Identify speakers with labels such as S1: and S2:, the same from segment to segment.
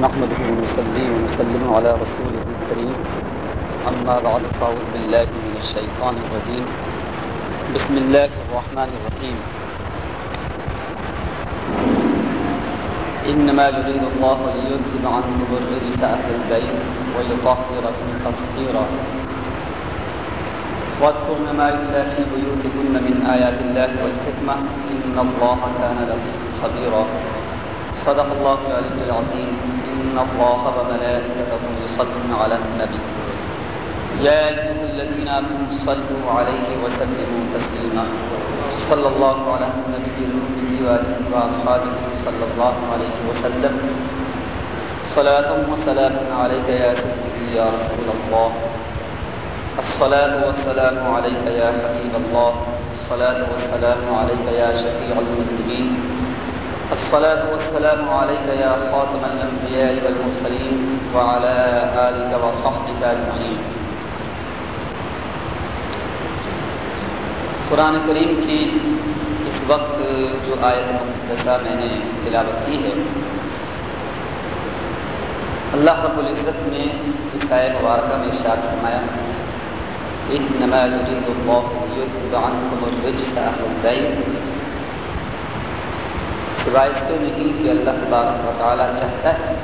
S1: نحمد المسلم وسلم على رسول الكريم أما بعد فعوذ بالله من الشيطان الرجيم بسم الله الرحمن الرحيم إنما يريد الله ليذهب عنه الرئيس أهل البيت ويطهر في تطهيرا واذكرن ما يتلى في بيوتكن من آيات الله والحكمة إن الله كان لطيفا خبيرا صدق الله الله الله الله الله الله العلي العظيم إن وملائكته يصلون على على النبي النبي يا يا يا يا أيها الذين آمنوا صلوا عليه عليه وسلموا تسليما صلى صلى الأمي وآله وأصحابه وسلم صلاة وسلام عليك عليك سيدي رسول الصلاة الصلاة والسلام حبيب والسلام عليك يا شفيع المسلمين الصلاة والسلام عليك يا خاتم الأنبياء والمرسلين وعلى آلك وصحبك أجمعين قرآن کریم کی اس وقت جو آیت مقدسہ میں نے تلاوت کی ہے اللہ رب العزت نے اس آئے مبارکہ میں ارشاد فرمایا انما يريد الله ليذهب عنكم الرجس أهل البيت سوائے تو نہیں کہ اللہ تبارک و تعالیٰ چاہتا ہے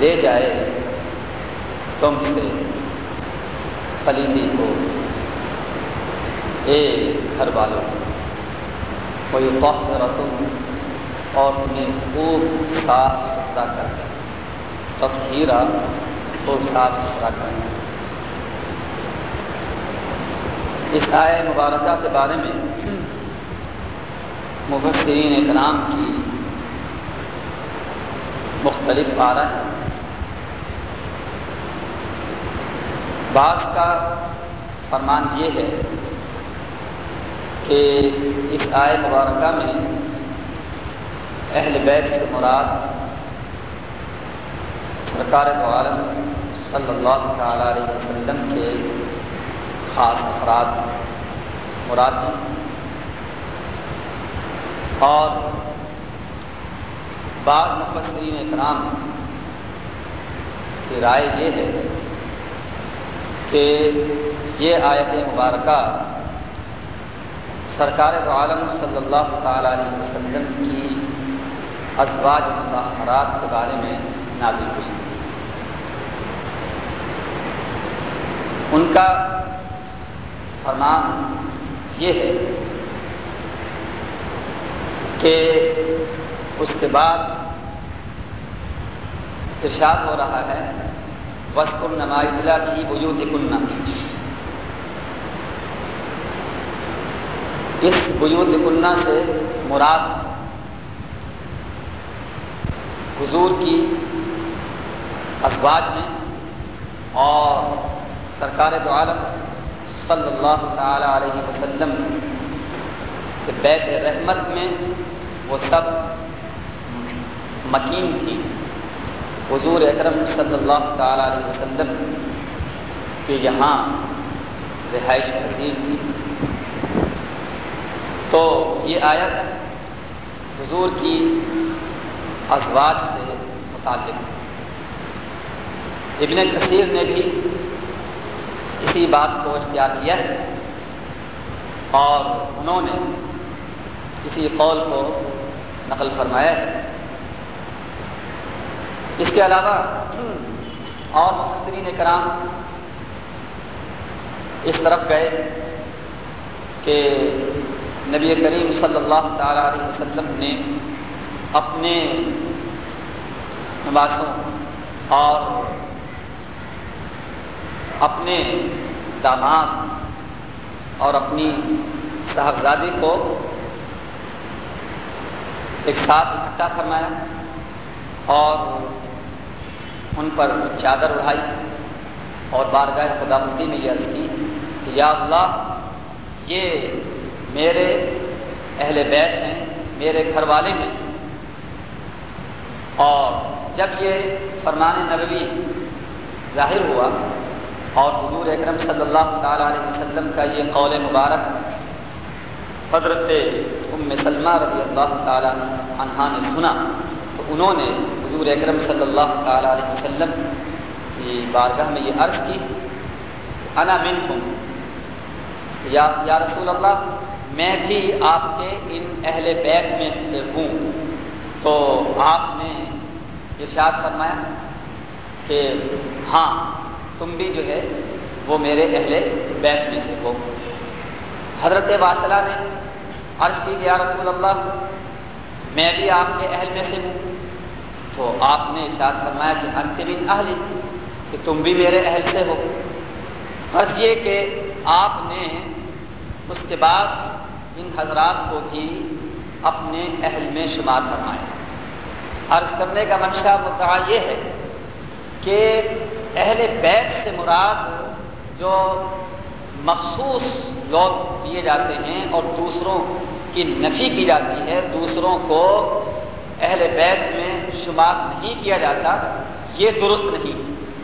S1: لے جائے تم سے پلیمی کو اے گھر والوں کوئی وقت رتم اور تمہیں خوب صاف ستھرا کر دیں تب ہیرا خوب صاف ستھرا کر دیں اس آئے مبارکہ کے بارے میں مبصرین اکرام کی مختلف ہے بعض کا فرمان یہ ہے کہ اس آئے مبارکہ میں اہل بیت کے مراد سرکار عالم صلی اللہ تعالیٰ علیہ وسلم کے خاص افراد ہیں اور بعض مفسرین اکرام کی رائے یہ ہے کہ یہ آیت مبارکہ سرکار تو عالم صلی اللہ تعالیٰ علیہ وسلم کی ازواج مظاہرات کے بارے میں نازل ہوئی ان کا فرمان یہ ہے کہ اس کے بعد ارشاد ہو رہا ہے وسط النمائزلہ کی ویوت کلہ اس ویت کلہ سے مراد حضور کی ازواج میں اور سرکار دو عالم صلی اللہ تعالی علیہ وسلم کے بیت رحمت میں وہ سب مکین تھی حضور اکرم صلی اللہ تعالیٰ علیہ وسلم کے یہاں رہائش کرتی تھی تو یہ آیت حضور کی ازواج سے متعلق ابن کثیر نے بھی اسی بات کو اختیار کیا ہے اور انہوں نے اسی قول کو نقل فرمایا ہے اس کے علاوہ اور نے کرام اس طرف گئے کہ نبی کریم صلی اللہ تعالی علیہ وسلم نے اپنے نمازوں اور اپنے داماد اور اپنی صاحبزادی کو ایک ساتھ اکٹھا فرمایا اور ان پر چادر اڑھائی اور بارگاہ خدا میں یہ عرض کی کہ یا اللہ یہ میرے اہل بیت ہیں میرے گھر والے ہیں اور جب یہ فرمان نبوی ظاہر ہوا اور حضور اکرم صلی اللہ تعالیٰ علیہ وسلم کا یہ قول مبارک حضرت ام سلمہ رضی اللہ تعالیٰ عنہ نے سنا تو انہوں نے حضور اکرم صلی اللہ تعالیٰ علیہ وسلم کی بارگاہ میں یہ عرض کی انا منکم یا یا رسول اللہ میں بھی آپ کے ان اہل بیت میں سے ہوں تو آپ نے ارشاد فرمایا کہ ہاں تم بھی جو ہے وہ میرے اہل بیت میں سے ہو حضرت واصلہ نے عرض کی گیا رسول اللہ میں بھی آپ کے اہل میں سے ہوں تو آپ نے اشاد فرمایا کہ انت من اہل کہ تم بھی میرے اہل سے ہو بس یہ کہ آپ نے اس کے بعد ان حضرات کو بھی اپنے اہل میں شمار فرمایا عرض کرنے کا منشا مدعا یہ ہے کہ اہل بیت سے مراد جو مخصوص لوگ کیے جاتے ہیں اور دوسروں کی نفی کی جاتی ہے دوسروں کو اہل بیت میں شمار نہیں کیا جاتا یہ درست نہیں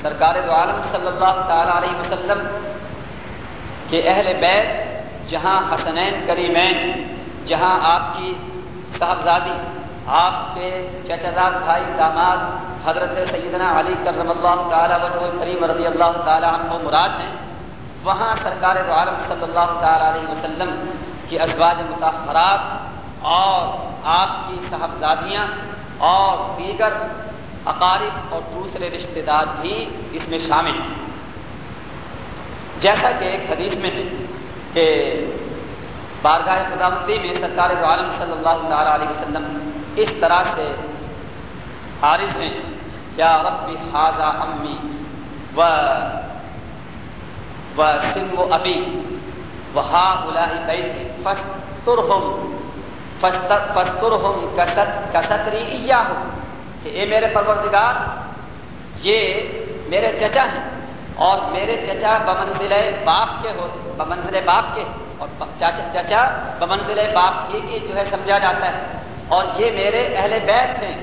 S1: سرکار دو عالم صلی اللہ تعالیٰ علیہ وسلم
S2: کہ اہل بیت جہاں حسنین کریمین
S1: جہاں آپ کی صاحبزادی آپ کے چچراب بھائی داماد حضرت سیدنا علی کرم اللہ تعالیٰ وسلم کریم رضی اللہ تعالیٰ عنہ مراد ہیں وہاں سرکار دو عالم صلی اللہ تعالیٰ علیہ وسلم کی ازواج متاثرات اور آپ کی صاحبزادیاں اور دیگر اقارب اور دوسرے رشتہ دار بھی اس میں شامل ہیں جیسا کہ ایک حدیث میں ہے کہ بارگاہ خدامتی میں سرکار دو عالم صلی اللہ تعالیٰ علیہ وسلم اس طرح سے حارض ہیں یا رب حاضہ امی و سنگ و ابی و ہا اے میرے پروردگار یہ میرے چچا ہیں اور میرے چچا بمنزل باپ کے ہوتے بمنزل باپ کے اور چچا بمن باپ کے یہ جو ہے سمجھا جاتا ہے اور یہ میرے اہل بیت ہیں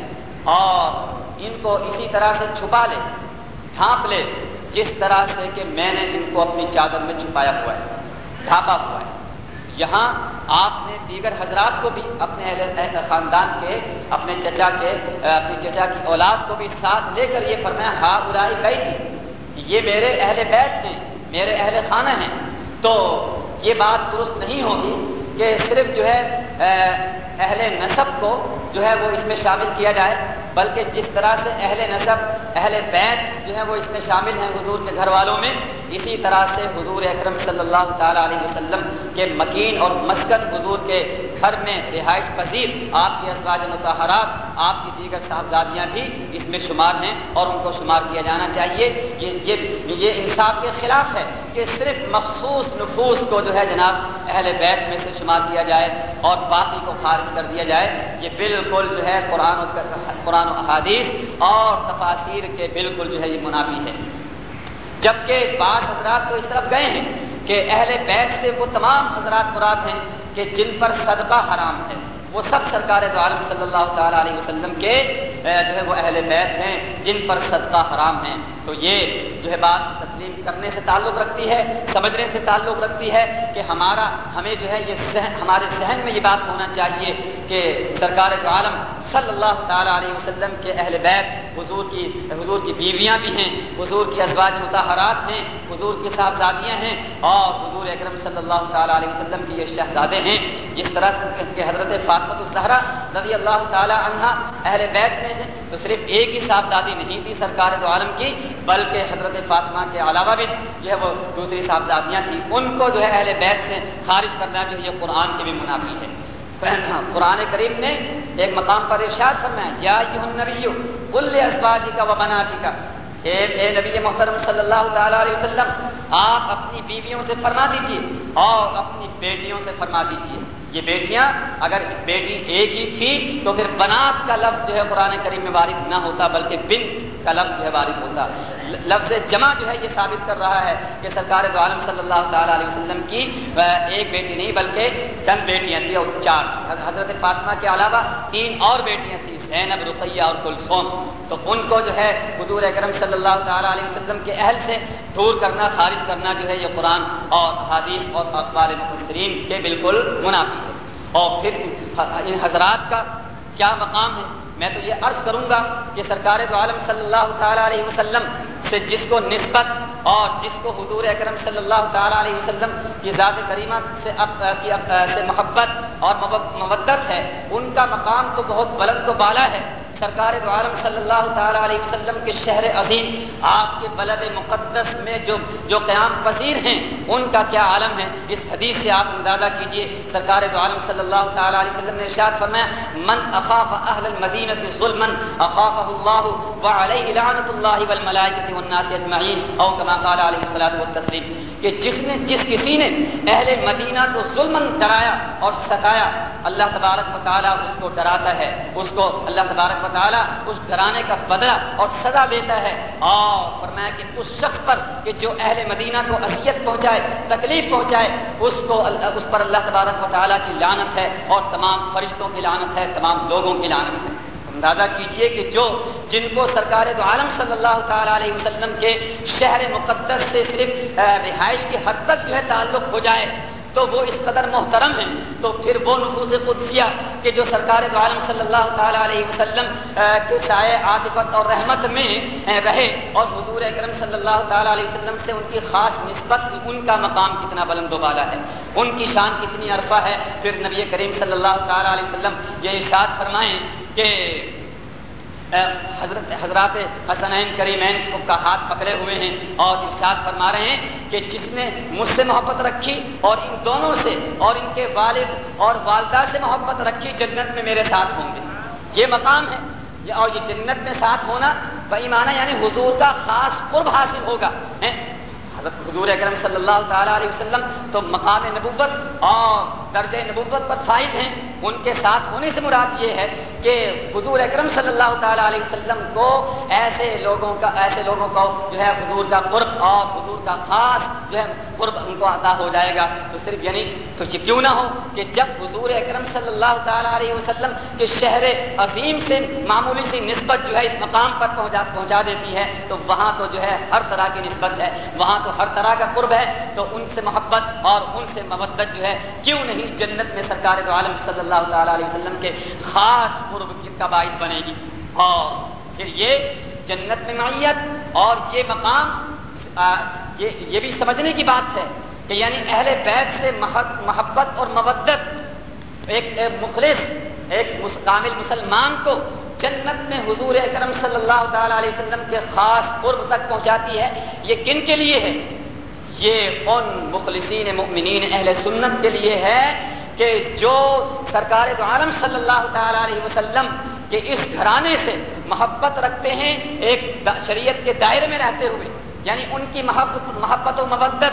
S1: اور ان کو اسی طرح سے چھپا لے ڈھانپ لے جس طرح سے کہ میں نے ان کو اپنی چادر میں چھپایا ہوا ہے ڈھاپا ہوا ہے یہاں آپ نے دیگر حضرات کو بھی اپنے اہل خاندان کے اپنے چچا کے اپنی چچا کی اولاد کو بھی ساتھ لے کر یہ فرمایا ہا ارائی گئی تھی یہ میرے اہل بیت ہیں میرے اہل خانہ ہیں تو یہ بات درست نہیں ہوگی صرف جو ہے اہل نصب کو جو ہے وہ اس میں شامل کیا جائے بلکہ جس طرح سے اہل نصب اہل بیت جو ہے وہ اس میں شامل ہیں حضور کے گھر والوں میں اسی طرح سے حضور اکرم صلی اللہ تعالیٰ علیہ وسلم کے مکین اور مسکن حضور کے گھر میں رہائش پذیر آپ کے اسواج متحرات آپ کی دیگر صاحبزادیاں بھی اس میں شمار ہیں اور ان کو شمار کیا جانا چاہیے یہ یہ, انصاف کے خلاف ہے کہ صرف مخصوص نفوس کو جو ہے جناب اہل بیت میں سے شمار کیا جائے اور باقی کو خارج کر دیا جائے یہ بالکل جو ہے قرآن و قرآن و حادیث اور تفاصیر کے بالکل جو ہے یہ منافی ہے جبکہ بعض حضرات تو اس طرف گئے ہیں کہ اہل بیت سے وہ تمام حضرات مراد ہیں کہ جن پر صدقہ حرام ہے وہ سب سرکار تو عالم صلی اللہ تعالیٰ علیہ وسلم کے جو ہے وہ اہل بیت ہیں جن پر صدقہ حرام ہیں تو یہ جو ہے بات تسلیم کرنے سے تعلق رکھتی ہے سمجھنے سے تعلق رکھتی ہے کہ ہمارا ہمیں جو ہے یہ ہمارے ذہن میں یہ بات ہونا چاہیے کہ سرکار تو عالم صلی اللہ تعالیٰ علیہ وسلم کے اہل بیت حضور کی حضور کی بیویاں بھی ہیں حضور کی ازواج مظاہرات ہیں حضور کی صاحبزادیاں ہیں اور حضور اکرم صلی اللہ تعالیٰ علیہ وسلم کی یہ شہزادے ہیں جس طرح سے کے حضرت فاطمت الزہرا رضی اللہ تعالیٰ عنہ اہل بیت میں تھے تو صرف ایک ہی صاحبزادی نہیں تھی سرکار تو عالم کی بلکہ حضرت فاطمہ کے علاوہ بھی جو ہے وہ دوسری صاحبزادیاں تھیں ان کو جو ہے اہل بیت سے خارج کرنا جو ہے یہ قرآن کے بھی منافع ہے قرآن کریم نے ایک مقام پر ارشاد فرمایا یا نبی کل کا و کا اے اے نبی محترم صلی اللہ تعالی علیہ وسلم آپ اپنی بیویوں سے فرما دیجیے اور اپنی بیٹیوں سے فرما دیجیے یہ بیٹیاں اگر بیٹی ایک ہی تھی تو پھر بنات کا لفظ جو ہے قرآن کریم میں وارد نہ ہوتا بلکہ بن کا لفظ جو ہے بار ہوتا لفظ جمع جو ہے یہ ثابت کر رہا ہے کہ سرکار عالم صلی اللہ تعالی علیہ وسلم کی ایک بیٹی نہیں بلکہ چند بیٹیاں تھیں اور چار حضرت فاطمہ کے علاوہ تین اور بیٹیاں تھیں زینب رقیہ اور کلسوم تو ان کو جو ہے حضور اکرم صلی اللہ تعالیٰ علیہ وسلم کے اہل سے دور کرنا خارج کرنا جو ہے یہ قرآن اور حادیث اور اقبال محسرین کے بالکل منافع ہے اور پھر ان حضرات کا کیا مقام ہے میں تو یہ عرض کروں گا کہ سرکار تو عالم صلی اللہ تعالیٰ علیہ وسلم سے جس کو نسبت اور جس کو حضور اکرم صلی اللہ تعالیٰ علیہ وسلم کی ذات کریمہ سے سے محبت اور مبت ہے ان کا مقام تو بہت بلند و بالا ہے سرکار دو عالم صلی اللہ تعالیٰ علیہ وسلم کے شہر عظیم آپ کے بلد مقدس میں جو جو قیام پذیر ہیں ان کا کیا عالم ہے اس حدیث سے آپ اندازہ کیجئے سرکار دو عالم صلی اللہ تعالیٰ علیہ وسلم نے ارشاد فرمایا من اخاف اہل المدینہ ظلما اخاف الله وعلیہ لعنت الله والملائکه والناس اجمعین او کما قال علیہ الصلوۃ والتسلیم کہ جس نے جس کسی نے اہل مدینہ کو ظلم ڈرایا اور ستایا اللہ تبارک و تعالیٰ اس کو ڈراتا ہے اس کو اللہ تبارک و تعالیٰ اس گھرانے کا بدلہ اور سزا دیتا ہے اور فرمایا کہ اس شخص پر کہ جو اہل مدینہ کو اذیت پہنچائے تکلیف پہنچائے اس کو اس پر اللہ تبارک و تعالیٰ کی لانت ہے اور تمام فرشتوں کی لانت ہے تمام لوگوں کی لانت ہے اندازہ کیجئے کہ جو جن کو سرکار تو عالم صلی اللہ تعالیٰ علیہ وسلم کے شہر مقدس سے صرف رہائش کی حد تک جو ہے تعلق ہو جائے تو وہ اس قدر محترم ہیں تو پھر وہ نفوس قدسیہ کہ جو سرکار عالم صلی اللہ تعالیٰ علیہ وسلم کے سائے عاطفت اور رحمت میں رہے اور حضور اکرم صلی اللہ تعالیٰ علیہ وسلم سے ان کی خاص نسبت ان کا مقام کتنا بلند و بالا ہے ان کی شان کتنی عرفہ ہے پھر نبی کریم صلی اللہ تعالیٰ علیہ وسلم یہ ارشاد فرمائیں کہ حضرت حضرات حسن کریمین کا ہاتھ پکڑے ہوئے ہیں اور ارشاد فرما رہے ہیں کہ جس نے مجھ سے محبت رکھی اور ان دونوں سے اور ان کے والد اور والدہ سے محبت رکھی جنت میں میرے ساتھ ہوں گے یہ مقام ہے اور یہ جنت میں ساتھ ہونا بائیمانہ یعنی حضور کا خاص قرب حاصل ہوگا حضور اکرم صلی اللہ تعالیٰ علیہ وسلم تو مقام نبوت اور درض نبوت پر فائد ہیں ان کے ساتھ ہونے سے مراد یہ ہے کہ حضور اکرم صلی اللہ تعالیٰ علیہ وسلم کو ایسے لوگوں کا ایسے لوگوں کو جو ہے حضور کا قرب اور حضور کا خاص جو ہے قرب ان کو عطا ہو جائے گا تو صرف یعنی تو یہ کیوں نہ ہو کہ جب حضور اکرم صلی اللہ تعالیٰ علیہ وسلم کے شہر عظیم سے معمولی سی نسبت جو ہے اس مقام پر پہنچا پہنچا دیتی ہے تو وہاں تو جو ہے ہر طرح کی نسبت ہے وہاں تو ہر طرح کا قرب ہے تو ان سے محبت اور ان سے محبت جو ہے کیوں نہیں ہی جنت میں سرکار دو عالم صلی اللہ تعالیٰ علیہ وسلم کے خاص قرب کا باعث بنے گی اور پھر یہ جنت میں معیت اور یہ مقام یہ, یہ بھی سمجھنے کی بات ہے کہ یعنی اہل بیت سے محبت اور مبدت ایک مخلص ایک کامل مسلمان کو جنت میں حضور اکرم صلی اللہ تعالیٰ علیہ وسلم کے خاص قرب تک پہنچاتی ہے یہ کن کے لیے ہے یہ ان مخلصین مؤمنین اہل سنت کے لیے ہے کہ جو سرکار تو عالم صلی اللہ تعالی وسلم کے اس گھرانے سے محبت رکھتے ہیں ایک شریعت کے دائرے میں رہتے ہوئے یعنی ان کی محبت محبت و مبت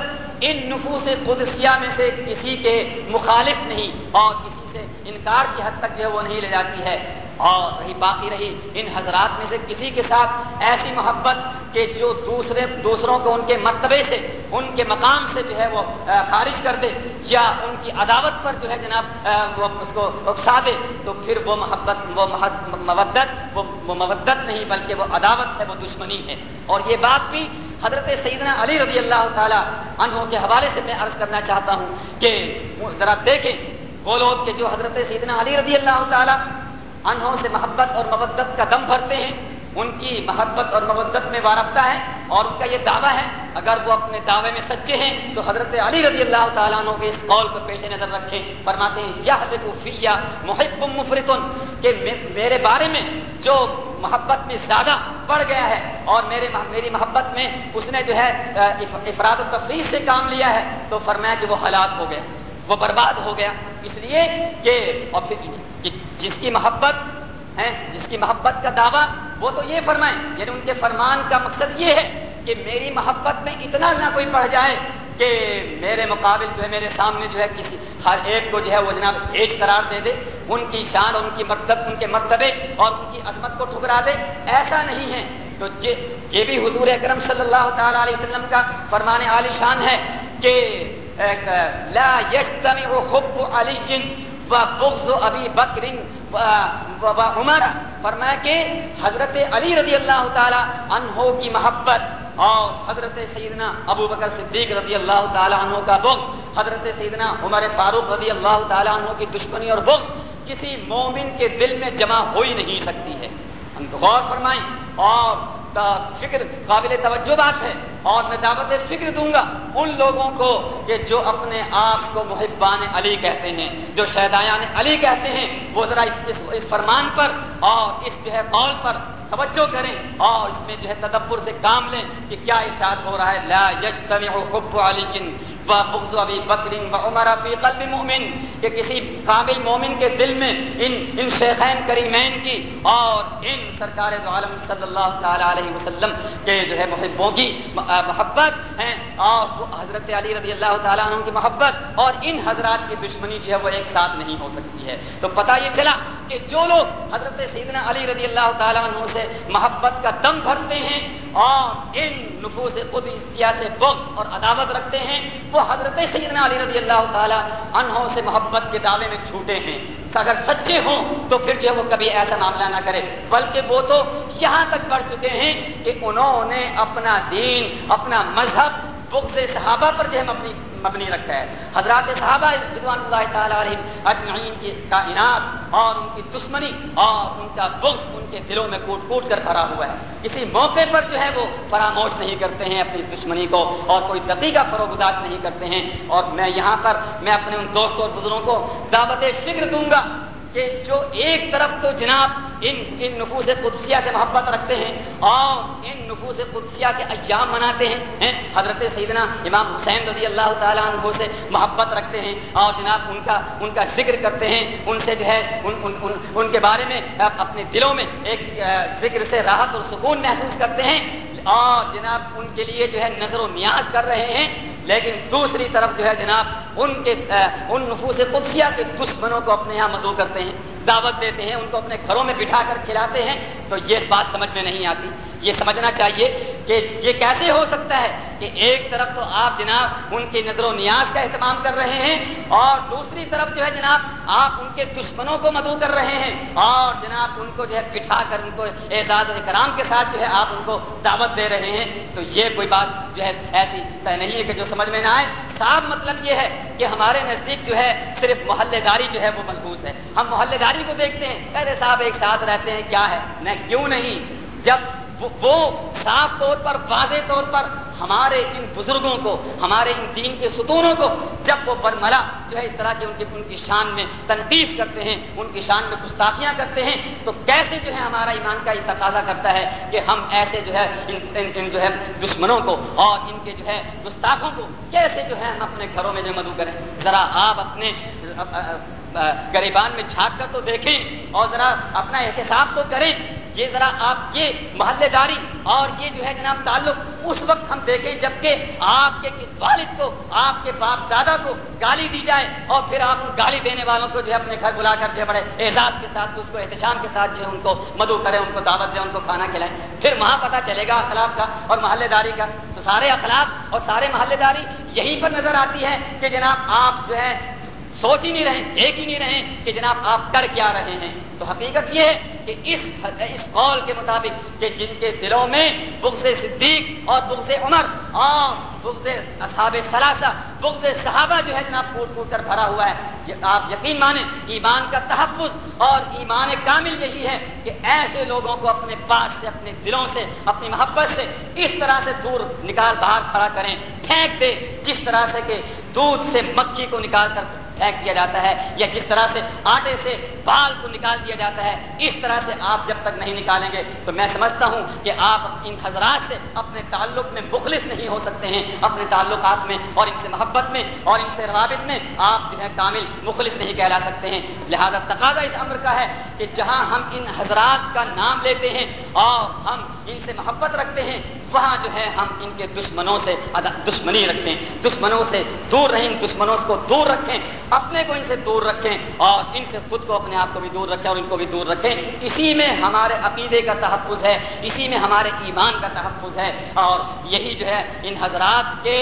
S1: ان نفوس قدسیہ میں سے کسی کے مخالف نہیں اور کسی سے انکار کی حد تک جو وہ نہیں لے جاتی ہے اور رہی باقی رہی ان حضرات میں سے کسی کے ساتھ ایسی محبت کہ جو دوسرے دوسروں کو ان کے مرتبے سے ان کے مقام سے جو ہے وہ خارج کر دے یا ان کی عداوت پر جو ہے جناب وہ اس کو اکسا دے تو پھر وہ محبت وہ مبت وہ مودت نہیں بلکہ وہ عداوت ہے وہ دشمنی ہے اور یہ بات بھی حضرت سیدنا علی رضی اللہ تعالیٰ انہوں کے حوالے سے میں عرض کرنا چاہتا ہوں کہ ذرا دیکھیں لوگ کہ جو حضرت سیدنا علی رضی اللہ تعالیٰ انہوں سے محبت اور مبدت کا دم بھرتے ہیں ان کی محبت اور مبدت میں وارفتہ ہے اور ان کا یہ دعویٰ ہے اگر وہ اپنے دعوے میں سچے ہیں تو حضرت علی رضی اللہ تعالیٰ عنہ کے اس قول کو پیش نظر رکھیں فرماتے ہیں یہ فیہ محب مفرتن کہ میرے بارے میں جو محبت میں زیادہ بڑھ گیا ہے اور میرے میری محبت میں اس نے جو ہے افراد و تفریح سے کام لیا ہے تو فرمایا کہ وہ حالات ہو گئے وہ برباد ہو گیا اس لیے کہ اور پھر جس کی محبت جس کی محبت کا دعویٰ وہ تو یہ فرمائے یعنی ان کے فرمان کا مقصد یہ ہے کہ میری محبت میں اتنا نہ کوئی پڑھ جائے کہ میرے مقابل جو ہے میرے سامنے جو ہے کسی ہر ایک کو جو ہے وہ جناب ایک قرار دے دے ان کی شان ان کی مرتب مطلب، ان کے مرتبے اور ان کی عظمت کو ٹھکرا دے ایسا نہیں ہے تو یہ بھی حضور اکرم صلی اللہ تعالیٰ علیہ وسلم کا فرمان عالی شان ہے کہ لا عمر فرمایا کہ حضرت علی رضی اللہ تعالی عنہ کی محبت اور حضرت سیدنا ابو بکر صدیق رضی اللہ تعالیٰ بغض حضرت سیدنا عمر فاروق رضی اللہ تعالیٰ عنہ کی دشمنی اور بغض کسی مومن کے دل میں جمع ہو ہی نہیں سکتی ہے ہم تو غور فرمائیں اور فکر قابل توجہ بات ہے اور میں دعوت فکر دوں گا ان لوگوں کو کہ جو اپنے آپ کو محبان علی کہتے ہیں جو شہدایان علی کہتے ہیں وہ ذرا اس فرمان پر اور اس جو ہے قول پر توجہ کریں اور اس میں جو ہے تدبر سے کام لیں کہ کیا اشاعت ہو رہا ہے لا یجتمع حب و و بغض ابی بکر عمر فی قلب مومن کہ کسی کے دل میں ان ان شیخین کریمین کی اور ان سرکار دو عالم صلی اللہ تعالی علیہ وسلم کے جو ہے محبوں کی محبت ہیں اور حضرت علی رضی اللہ تعالیٰ کی محبت اور ان حضرات کی دشمنی جو ہے وہ ایک ساتھ نہیں ہو سکتی ہے تو پتہ یہ چلا کہ جو لوگ حضرت سیدنا علی رضی اللہ تعالیٰ عنہ سے محبت کا دم بھرتے ہیں اور ان نفوس سے بخ اور عداوت رکھتے ہیں وہ حضرت سیدنا علی رضی اللہ تعالیٰ عنہ سے محبت کے دعوے میں چھوٹے ہیں اگر سچے ہوں تو پھر جو وہ کبھی ایسا معاملہ نہ کرے بلکہ وہ تو یہاں تک بڑھ چکے ہیں کہ انہوں نے اپنا دین اپنا مذہب بخ صحابہ پر جو ہم اپنی مبنی رکھا ہے حضرات صحابہ رضوان اللہ تعالیٰ علیہ اجمعین کی کائنات اور ان کی دشمنی اور ان کا بغض ان کے دلوں میں کوٹ کوٹ کر بھرا ہوا ہے کسی موقع پر جو ہے وہ فراموش نہیں کرتے ہیں اپنی دشمنی کو اور کوئی دقی کا فروغ نہیں کرتے ہیں اور میں یہاں پر میں اپنے ان دوستوں اور بزرگوں کو دعوت فکر دوں گا کہ جو ایک طرف تو جناب ان ان نفوس قدسیہ سے محبت رکھتے ہیں اور ان نفوس قدسیہ کے ایام مناتے ہیں حضرت سیدنا امام حسین رضی اللہ تعالیٰ عنہ سے محبت رکھتے ہیں اور جناب ان کا ان کا ذکر کرتے ہیں ان سے جو ہے ان ان, ان, ان کے بارے میں اپنے دلوں میں ایک فکر سے راحت اور سکون محسوس کرتے ہیں اور جناب ان کے لیے جو ہے نظر و نیاز کر رہے ہیں لیکن دوسری طرف جو ہے جناب ان کے ان نفوس قدسیہ کے دشمنوں کو اپنے یہاں مدعو کرتے ہیں دعوت دیتے ہیں ان کو اپنے گھروں میں بٹھا کر کھلاتے ہیں تو یہ بات سمجھ میں نہیں آتی یہ سمجھنا چاہیے کہ یہ کیسے ہو سکتا ہے کہ ایک طرف تو آپ جناب ان کی نظر و نیاز کا اہتمام کر رہے ہیں اور دوسری طرف جو ہے جناب آپ ان کے دشمنوں کو مدعو کر رہے ہیں اور جناب ان کو جو ہے کر ان کو اعزاز اکرام کے ساتھ جو ہے آپ ان کو دعوت دے رہے ہیں تو یہ کوئی بات جو ہے ایسی طے نہیں ہے کہ جو سمجھ میں نہ آئے صاف مطلب یہ ہے کہ ہمارے نزدیک جو ہے صرف محلے داری جو ہے وہ مضبوط ہے ہم محلے داری کو دیکھتے ہیں پہلے صاحب ایک ساتھ رہتے ہیں کیا ہے میں کیوں نہیں جب وہ صاف طور پر واضح طور پر ہمارے ان بزرگوں کو ہمارے ان دین کے ستونوں کو جب وہ برملا جو ہے اس طرح کے ان کی ان کی شان میں تنقید کرتے ہیں ان کی شان میں گستاخیاں کرتے ہیں تو کیسے جو ہے ہمارا ایمان کا یہ تقاضا کرتا ہے کہ ہم ایسے جو ہے ان, ان, ان جو ہے دشمنوں کو اور ان کے جو ہے گستاخوں کو کیسے جو ہے ہم اپنے گھروں میں جو مدعو کریں ذرا آپ اپنے گریبان میں جھانک کر تو دیکھیں اور ذرا اپنا احتساب تو کریں یہ ذرا آپ یہ محلے داری اور یہ جو ہے جناب تعلق اس وقت ہم دیکھیں جبکہ آپ کے والد کو آپ کے باپ دادا کو گالی دی جائے اور پھر آپ گالی دینے والوں کو جو ہے اپنے گھر بلا کر جو بڑے اعزاز کے ساتھ اس کو احتشام کے ساتھ جو ہے ان کو مدعو کریں ان کو دعوت دیں ان کو کھانا کھلائیں پھر وہاں پتہ چلے گا اخلاق کا اور محلے داری کا تو سارے اخلاق اور سارے محلے داری یہیں پر نظر آتی ہے کہ جناب آپ جو ہے سوچ ہی نہیں رہے دیکھ ہی نہیں رہے کہ جناب آپ کر کیا رہے ہیں تو حقیقت یہ ہے کہ اس قول کے مطابق کہ جن کے دلوں میں بغض صدیق اور بغض بغض عمر اور اصحاب بک بغض صحابہ جو ہے جناب کر بھرا ہوا ہے آپ یقین مانیں ایمان کا تحفظ اور ایمان کامل یہی ہے کہ ایسے لوگوں کو اپنے پاس سے اپنے دلوں سے اپنی محبت سے اس طرح سے دور نکال باہر کھڑا کریں پھینک دے جس طرح سے کہ دودھ سے مکھی کو نکال کر پھینک دیا جاتا ہے یا جس طرح سے آٹے سے سے بال کو نکال دیا جاتا ہے اس طرح آپ جب تک نہیں نکالیں گے تو میں سمجھتا ہوں کہ آپ ان حضرات سے اپنے تعلق میں مخلص نہیں ہو سکتے ہیں اپنے تعلقات میں اور ان سے محبت میں اور ان سے روابط میں آپ جو ہے کامل مخلص نہیں کہلا سکتے ہیں لہذا تقاضا اس امر کا ہے کہ جہاں ہم ان حضرات کا نام لیتے ہیں اور ہم ان سے محبت رکھتے ہیں وہاں جو ہے ہم ان کے دشمنوں سے دشمنی رکھیں دشمنوں سے دور رہیں ان دشمنوں کو دور رکھیں اپنے کو ان سے دور رکھیں اور ان سے خود کو اپنے آپ کو بھی دور رکھیں اور ان کو بھی دور رکھیں اسی میں ہمارے عقیدے کا تحفظ ہے اسی میں ہمارے ایمان کا تحفظ ہے اور یہی جو ہے ان حضرات کے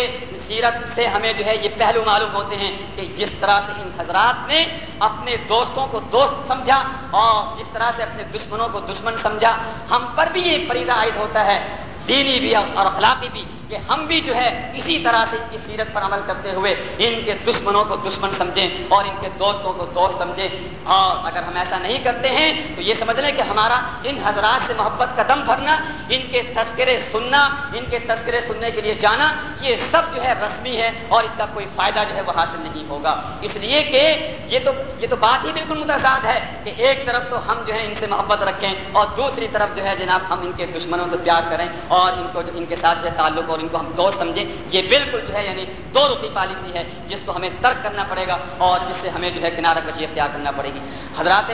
S1: سیرت سے ہمیں جو ہے یہ پہلو معلوم ہوتے ہیں کہ جس طرح سے ان حضرات نے اپنے دوستوں کو دوست سمجھا اور جس طرح سے اپنے دشمنوں کو دشمن سمجھا ہم پر بھی یہ فریضہ عائد ہوتا ہے دینی بھی اور اخلاقی بھی کہ ہم بھی جو ہے اسی طرح سے ان کی سیرت پر عمل کرتے ہوئے ان کے دشمنوں کو دشمن سمجھیں اور ان کے دوستوں کو دوست سمجھیں اور اگر ہم ایسا نہیں کرتے ہیں تو یہ سمجھ لیں کہ ہمارا ان حضرات سے محبت قدم بھرنا ان کے تذکرے سننا ان کے تذکرے سننے کے لیے جانا یہ سب جو ہے رسمی ہے اور اس کا کوئی فائدہ جو ہے وہ حاصل نہیں ہوگا اس لیے کہ یہ تو یہ تو بات ہی بالکل متضاد ہے کہ ایک طرف تو ہم جو ہے ان سے محبت رکھیں اور دوسری طرف جو ہے جناب ہم ان کے دشمنوں سے پیار کریں اور ان کو ان کے ساتھ جو تعلق اور ان کو ہم گو سمجھیں یہ بالکل جو ہے یعنی دو رخی پالیسی ہے جس کو ہمیں ترک کرنا پڑے گا اور جس سے ہمیں جو ہے کنارہ کشی اختیار کرنا پڑے گی حضرات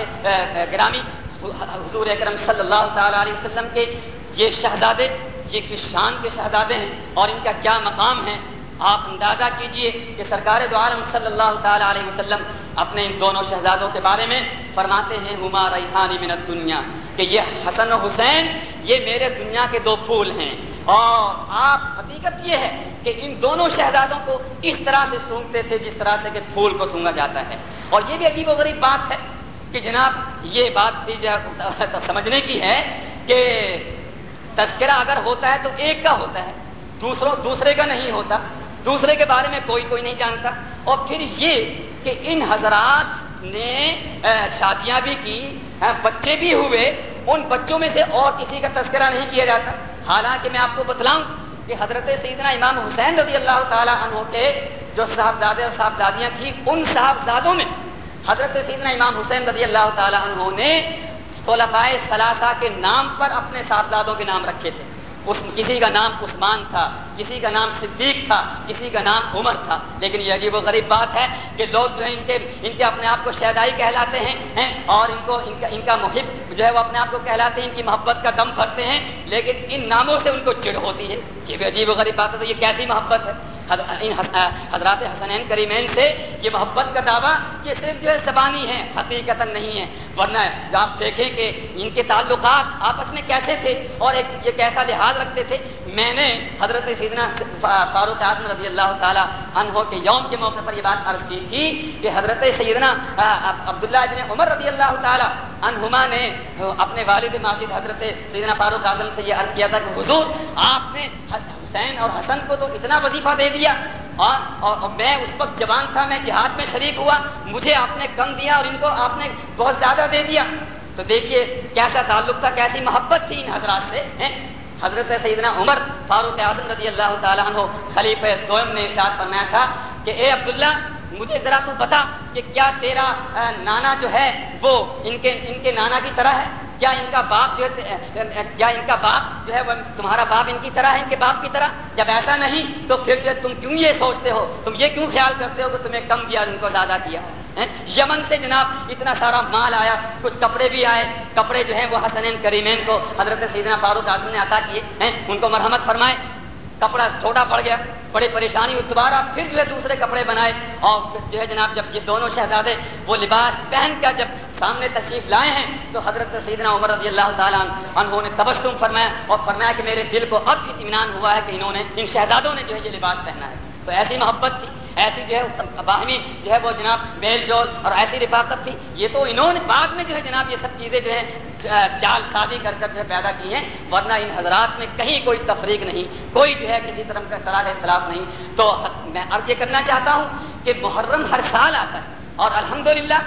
S1: گرامی حضور اکرم صلی اللہ تعالیٰ علیہ وسلم کے یہ شہزادے یہ کس شان کے شہزادے ہیں اور ان کا کیا مقام ہے آپ اندازہ کیجئے کہ سرکار دو عالم صلی اللہ تعالیٰ علیہ وسلم اپنے ان دونوں شہزادوں کے بارے میں فرماتے ہیں ہما ریحانی من دنیا کہ یہ حسن و حسین یہ میرے دنیا کے دو پھول ہیں اور آپ حقیقت یہ ہے کہ ان دونوں شہزادوں کو اس طرح سے سونگتے تھے جس طرح سے کہ پھول کو سونگا جاتا ہے اور یہ بھی عجیب و غریب بات ہے کہ جناب یہ بات سمجھنے کی ہے کہ تذکرہ اگر ہوتا ہے تو ایک کا ہوتا ہے دوسروں دوسرے کا نہیں ہوتا دوسرے کے بارے میں کوئی کوئی نہیں جانتا اور پھر یہ کہ ان حضرات نے شادیاں بھی کی بچے بھی ہوئے ان بچوں میں سے اور کسی کا تذکرہ نہیں کیا جاتا حالانکہ میں آپ کو بتلاؤں کہ حضرت سیدنا امام حسین رضی اللہ تعالیٰ عنہ کے جو صاحبزادے اور صاحبزادیاں تھیں ان صاحبزادوں میں حضرت سیدنا امام حسین رضی اللہ تعالیٰ عنہ نے صلاف صلاقہ کے نام پر اپنے صاحبزادوں کے نام رکھے تھے اس کسی کا نام عثمان تھا کسی کا نام صدیق تھا کسی کا نام عمر تھا لیکن یہ عجیب و غریب بات ہے کہ لوگ جو ہے ان کے ان کے اپنے آپ کو شہدائی کہلاتے ہیں اور ان کو ان کا ان کا محب جو ہے وہ اپنے آپ کو کہلاتے ہیں ان کی محبت کا دم بھرتے ہیں لیکن ان ناموں سے ان کو چڑ ہوتی ہے یہ بھی عجیب و غریب بات ہے تو یہ کیسی محبت ہے حضرات حسنین کریمین سے یہ محبت کا دعویٰ یہ صرف جو ہے زبانی ہے حقیقت نہیں ہے ورنہ آپ دیکھیں کہ ان کے تعلقات آپس میں کیسے تھے اور ایک یہ کیسا لحاظ رکھتے تھے میں نے حضرت سیدنا فاروق اعظم رضی اللہ تعالیٰ عنہ کے یوم کے موقع پر یہ بات عرض کی تھی کہ حضرت سیدنا عبداللہ ابن عمر رضی اللہ تعالیٰ عنہما نے اپنے والد ماجد حضرت سیدنا فاروق اعظم سے یہ عرض کیا تھا کہ حضور آپ نے حسین اور حسن کو تو اتنا وظیفہ دے دیا اور, اور, اور میں اس وقت جوان تھا میں جہاد میں شریک ہوا مجھے آپ نے کم دیا اور ان کو آپ نے بہت زیادہ دے دیا تو دیکھیے کیسا تعلق تھا کیسی محبت تھی ان حضرات سے حضرت سیدنا عمر فاروق اعظم رضی اللہ تعالیٰ عنہ خلیفہ دوم نے ارشاد فرمایا تھا کہ اے عبداللہ مجھے ذرا تو بتا کہ کیا تیرا نانا جو ہے وہ ان کے ان کے نانا کی طرح ہے کیا ان کا باپ جو ہے کیا ان کا باپ جو ہے وہ تمہارا باپ ان کی طرح ہے ان کے باپ کی طرح جب ایسا نہیں تو پھر جو تم کیوں یہ سوچتے ہو تم یہ کیوں خیال کرتے ہو کہ تمہیں کم کیا ان کو زیادہ کیا یمن سے جناب اتنا سارا مال آیا کچھ کپڑے بھی آئے کپڑے جو ہیں وہ حسنین کریمین کو حضرت سیدنا فاروق اعظم نے عطا کیے ان کو مرحمت فرمائے کپڑا چھوٹا پڑ گیا بڑی پریشانی ہوئی دوبارہ پھر جو ہے دوسرے کپڑے بنائے اور جو ہے جناب جب یہ دونوں شہزادے وہ لباس پہن کر جب سامنے تشریف لائے ہیں تو حضرت سیدنا عمر رضی اللہ تعالیٰ انہوں نے تبسم فرمایا اور فرمایا کہ میرے دل کو اب اطمینان ہوا ہے کہ انہوں نے ان شہزادوں نے جو ہے یہ لباس پہنا ہے تو ایسی محبت تھی ایسی جو ہے باہمی جو ہے وہ جناب میل جول اور ایسی رفاقت تھی یہ تو انہوں نے بعد میں جو ہے جناب یہ سب چیزیں جو ہے جال سازی کر کر جو ہے پیدا کی ہیں ورنہ ان حضرات میں کہیں کوئی تفریق نہیں کوئی جو ہے کسی طرح کا اختلاف نہیں تو میں اب یہ کرنا چاہتا ہوں کہ محرم ہر سال آتا ہے اور الحمدللہ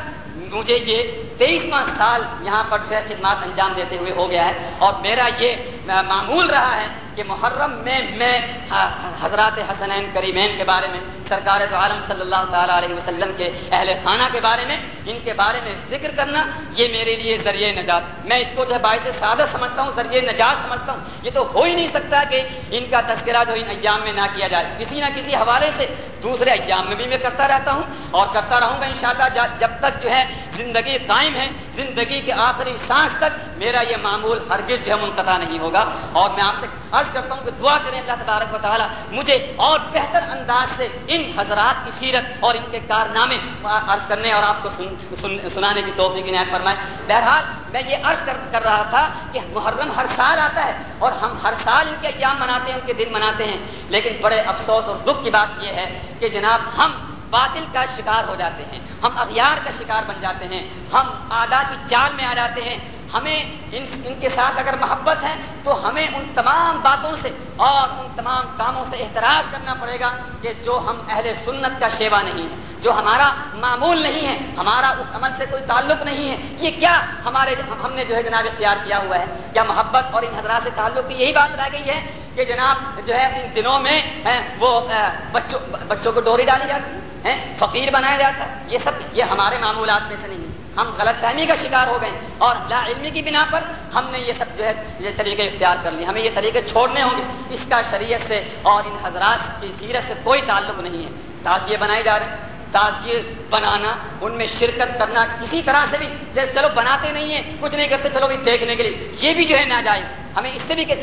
S1: مجھے یہ تیئیسواں سال یہاں پر خدمات انجام دیتے ہوئے ہو گیا ہے اور میرا یہ معمول رہا ہے کہ محرم میں میں حضرات حسنین کریمین کے بارے میں سرکار تو عالم صلی اللہ تعالیٰ علیہ وسلم کے اہل خانہ کے بارے میں ان کے بارے میں ذکر کرنا یہ میرے لیے ذریعہ نجات میں اس کو جو ہے باعث سادہ سمجھتا ہوں ذریعہ نجات سمجھتا ہوں یہ تو ہو ہی نہیں سکتا کہ ان کا تذکرہ جو ان ایام میں نہ کیا جائے کسی نہ کسی حوالے سے دوسرے ایام میں بھی میں کرتا رہتا ہوں اور کرتا رہوں گا ان شاء اللہ جب تک جو ہے زندگی قائم ہے زندگی کے آخری سانس تک میرا یہ معمول ہرگز جو ہے منقطع نہیں ہوگا اور میں آپ سے درخواست کرتا ہوں کہ دعا کریں اللہ تبارک و تعالیٰ مجھے اور بہتر انداز سے ان حضرات کی سیرت اور ان کے کارنامے عرض کرنے اور آپ کو سن سن سنانے کی توفیق کی نہایت فرمائے بہرحال میں یہ عرض کر, کر رہا تھا کہ محرم ہر سال آتا ہے اور ہم ہر سال ان کے ایام مناتے ہیں ان کے دن مناتے ہیں لیکن بڑے افسوس اور دکھ کی بات یہ ہے کہ جناب ہم باطل کا شکار ہو جاتے ہیں ہم اغیار کا شکار بن جاتے ہیں ہم آدھا کی چال میں آ جاتے ہیں ہمیں ان ان کے ساتھ اگر محبت ہے تو ہمیں ان تمام باتوں سے اور ان تمام کاموں سے احتراج کرنا پڑے گا کہ جو ہم اہل سنت کا شیوا نہیں ہے جو ہمارا معمول نہیں ہے ہمارا اس عمل سے کوئی تعلق نہیں ہے یہ کیا ہمارے ہم نے جو ہے جناب اختیار کیا ہوا ہے کیا محبت اور ان حضرات سے تعلق کی یہی بات رہ گئی ہے کہ جناب جو ہے ان دنوں میں وہ بچوں بچوں کو ڈوری ڈالی جاتی ہے فقیر بنایا جاتا ہے یہ سب یہ ہمارے معمولات میں سے نہیں ہے ہم غلط فہمی کا شکار ہو گئے اور لا علمی کی بنا پر ہم نے یہ سب جو ہے یہ طریقے اختیار کر لی ہمیں یہ طریقے چھوڑنے ہوں گے اس کا شریعت سے اور ان حضرات کی سیرت سے کوئی تعلق نہیں ہے تاجیے بنائے جا رہے ہیں تاجیے بنانا ان میں شرکت کرنا کسی طرح سے بھی جیسے چلو بناتے نہیں ہیں کچھ نہیں کرتے چلو بھی دیکھنے کے لیے یہ بھی جو ہے نہ جائے ہمیں اس سے بھی کہ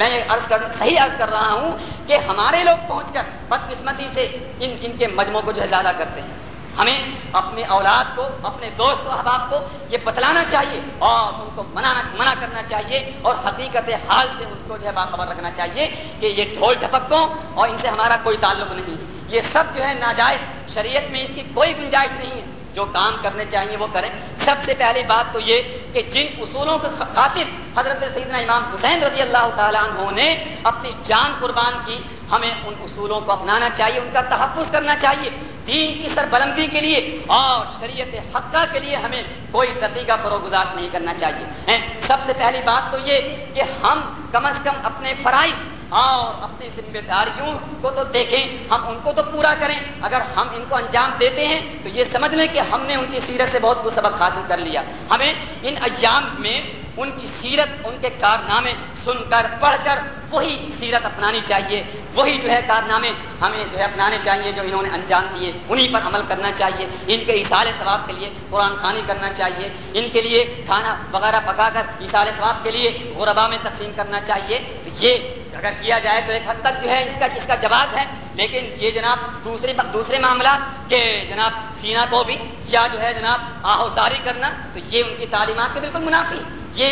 S1: میں یہ عرض کر صحیح عرض کر رہا ہوں کہ ہمارے لوگ پہنچ کر بدقسمتی سے ان ان کے مجموعوں کو جو ہے زیادہ کرتے ہیں ہمیں اپنے اولاد کو اپنے دوست و احباب کو یہ بتلانا چاہیے اور ان کو منانا منع کرنا چاہیے اور حقیقت حال سے ان کو جو ہے باخبر رکھنا چاہیے کہ یہ ڈھول ٹھپکوں اور ان سے ہمارا کوئی تعلق نہیں ہے یہ سب جو ہے ناجائز شریعت میں اس کی کوئی گنجائش نہیں ہے جو کام کرنے چاہیے وہ کریں سب سے پہلی بات تو یہ کہ جن اصولوں کے خاطر حضرت سیدنا امام حسین رضی اللہ تعالیٰ عنہ نے اپنی جان قربان کی ہمیں ان اصولوں کو اپنانا چاہیے ان کا تحفظ کرنا چاہیے دین کی سربلندی کے لیے اور شریعت حقہ کے لیے ہمیں کوئی کا پروگزار نہیں کرنا چاہیے سب سے پہلی بات تو یہ کہ ہم کم از کم اپنے فرائض اور اپنی ذمہ داریوں کو تو دیکھیں ہم ان کو تو پورا کریں اگر ہم ان کو انجام دیتے ہیں تو یہ سمجھ لیں کہ ہم نے ان کی سیرت سے بہت کچھ سبق حاصل کر لیا ہمیں ان ایام میں ان کی سیرت ان کے کارنامے سن کر پڑھ کر وہی سیرت اپنانی چاہیے وہی جو ہے کارنامے ہمیں جو ہے اپنانے چاہیے جو انہوں نے انجام دیے انہی پر عمل کرنا چاہیے ان کے اشار ثواب کے لیے قرآن خانی کرنا چاہیے ان کے لیے کھانا وغیرہ پکا کر اشار ثواب کے لیے غربا میں تقسیم کرنا چاہیے یہ اگر کیا جائے تو ایک حد تک جو ہے اس کا کا جواب ہے لیکن یہ جناب دوسرے دوسرے معاملات کہ جناب سینا کو بھی کیا جو ہے جناب آہوزاری کرنا تو یہ ان کی تعلیمات کے بالکل منافع یہ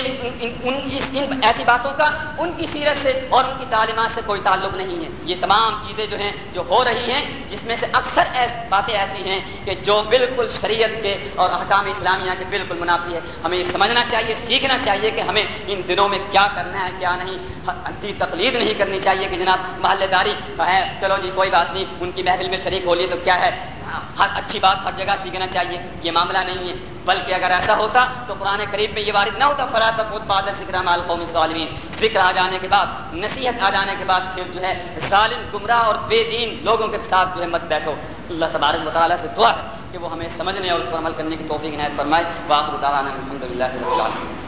S1: ایسی باتوں کا ان کی سیرت سے اور ان کی تعلیمات سے کوئی تعلق نہیں ہے یہ تمام چیزیں جو ہیں جو ہو رہی ہیں جس میں سے اکثر ایس باتیں ایسی ہیں کہ جو بالکل شریعت کے اور احکام اسلامیہ کے بالکل منافی ہے ہمیں یہ سمجھنا چاہیے سیکھنا چاہیے کہ ہمیں ان دنوں میں کیا کرنا ہے کیا نہیں تقلید نہیں کرنی چاہیے کہ جناب محلے داری ہے چلو جی کوئی بات نہیں ان کی محفل میں شریک ہو لیے تو کیا ہے ہر اچھی بات ہر جگہ سیکھنا چاہیے یہ معاملہ نہیں ہے بلکہ اگر ایسا ہوتا تو قرآن قریب میں یہ وارد نہ ہوتا بادل فکر آ جانے کے بعد نصیحت آ جانے کے بعد پھر جو ہے ظالم گمراہ اور بے دین لوگوں کے ساتھ جو ہے مت بیٹھو اللہ تبارک مطالعہ سے دعا کہ وہ ہمیں سمجھنے اور اس پر عمل کرنے کی توفیق توقع الحمد باقی